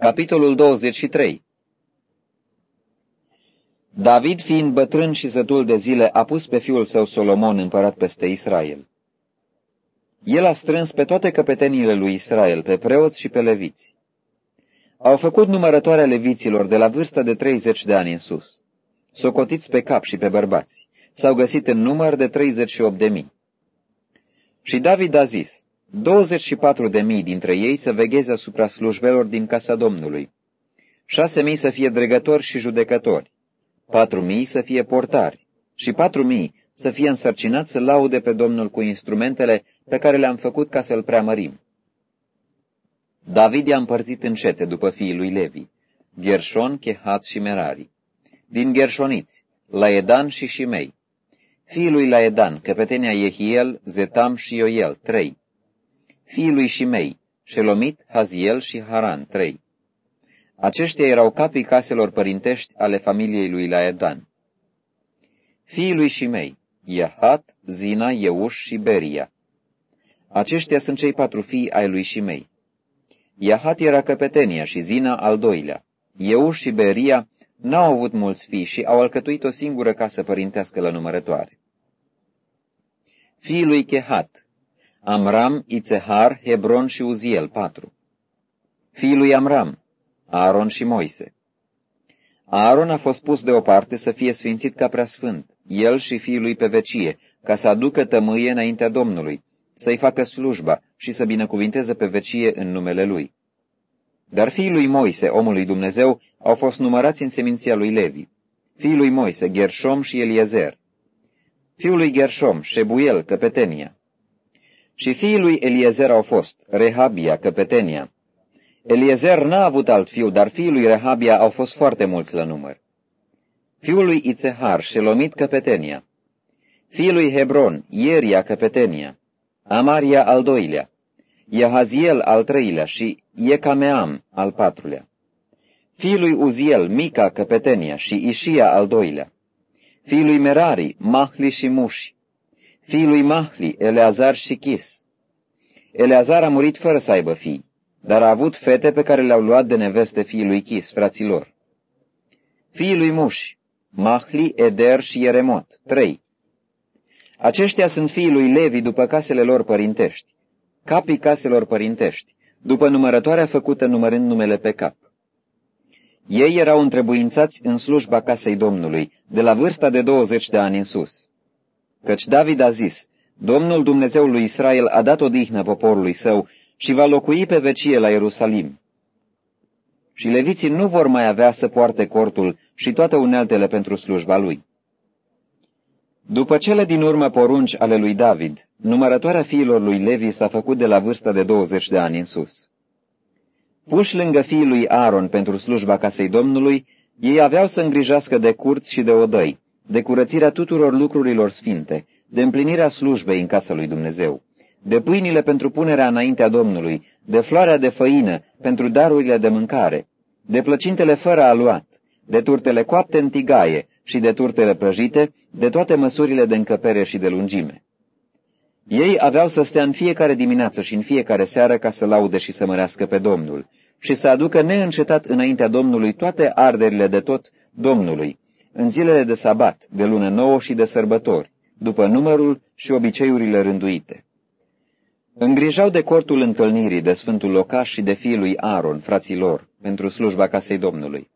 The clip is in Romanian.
Capitolul 23 David, fiind bătrân și sătul de zile, a pus pe fiul său Solomon împărat peste Israel. El a strâns pe toate căpeteniile lui Israel, pe preoți și pe leviți. Au făcut numărătoarea leviților de la vârsta de 30 de ani în sus. Socotiți pe cap și pe bărbați. S-au găsit în număr de 38 de mii. Și David a zis, 24 de mii dintre ei să vegheze asupra slujbelor din casa Domnului, șase mii să fie dregători și judecători, patru mii să fie portari și patru mii să fie însărcinați să laude pe Domnul cu instrumentele pe care le-am făcut ca să-l preamărim. David i-a împărțit în cete după fiii lui Levi, Gershon, Chehat și Merari. Din Gershoniți, Laedan și Shimei. Fiii lui Laedan, căpetenia Jehiel, Zetam și Ioel, trei fiii lui Shimei, Shelomit, Haziel și Haran, trei. Aceștia erau capii caselor părintești ale familiei lui Laedan. Fiii lui Shimei, Iahat, Zina, Euș și Beria. Aceștia sunt cei patru fii ai lui Shimei. Iahat era căpetenia și Zina al doilea. Euș și Beria n-au avut mulți fii și au alcătuit o singură casă părintească la numărătoare. Fiii lui Chehat, Amram, Itzehar, Hebron și Uziel, patru. Fiii lui Amram, Aaron și Moise. Aaron a fost pus deoparte să fie sfințit ca preasfânt, el și fiul lui pe vecie, ca să aducă tămâie înaintea Domnului, să-i facă slujba și să binecuvinteze pe vecie în numele lui. Dar fiii lui Moise, omul lui Dumnezeu, au fost numărați în seminția lui Levi. Fiii lui Moise, Gershom și Eliezer. Fiul lui Gershom, Shebuel, căpetenia. Și fiii lui Eliezer au fost Rehabia, căpetenia. Eliezer n-a avut alt fiu, dar fiii lui Rehabia au fost foarte mulți la număr. Fiul lui Itzehar, Shelomit, căpetenia. Fiul lui Hebron, Ieria, căpetenia. Amaria, al doilea. Iahaziel, al treilea și Iecameam, al patrulea. Fiul lui Uziel, Mica, căpetenia și Ișia, al doilea. Fiul lui Merari, Mahli și Muși fiii lui Mahli, Eleazar și Chis. Eleazar a murit fără să aibă fii, dar a avut fete pe care le-au luat de neveste fiii lui Chis, fraților. Fiii lui Muș, Mahli, Eder și Ieremot, trei. Aceștia sunt fiii lui Levi după casele lor părintești, capii caselor părintești, după numărătoarea făcută numărând numele pe cap. Ei erau întrebuințați în slujba casei Domnului, de la vârsta de 20 de ani în sus. Căci David a zis, Domnul Dumnezeul lui Israel a dat odihnă poporului său și va locui pe vecie la Ierusalim. Și leviții nu vor mai avea să poarte cortul și toate uneltele pentru slujba lui. După cele din urmă porunci ale lui David, numărătoarea fiilor lui Levi s-a făcut de la vârsta de 20 de ani în sus. Puși lângă fiii lui Aaron pentru slujba casei Domnului, ei aveau să îngrijească de curți și de odăi, de curățirea tuturor lucrurilor sfinte, de împlinirea slujbei în casa lui Dumnezeu, de pâinile pentru punerea înaintea Domnului, de floarea de făină pentru darurile de mâncare, de plăcintele fără aluat, de turtele coapte în tigaie și de turtele prăjite, de toate măsurile de încăpere și de lungime. Ei aveau să stea în fiecare dimineață și în fiecare seară ca să laude și să mărească pe Domnul și să aducă neîncetat înaintea Domnului toate arderile de tot Domnului, în zilele de sabat, de lună nouă și de sărbători, după numărul și obiceiurile rânduite. Îngrijau de cortul întâlnirii de Sfântul Locaș și de fiul lui Aaron, frații lor, pentru slujba casei Domnului.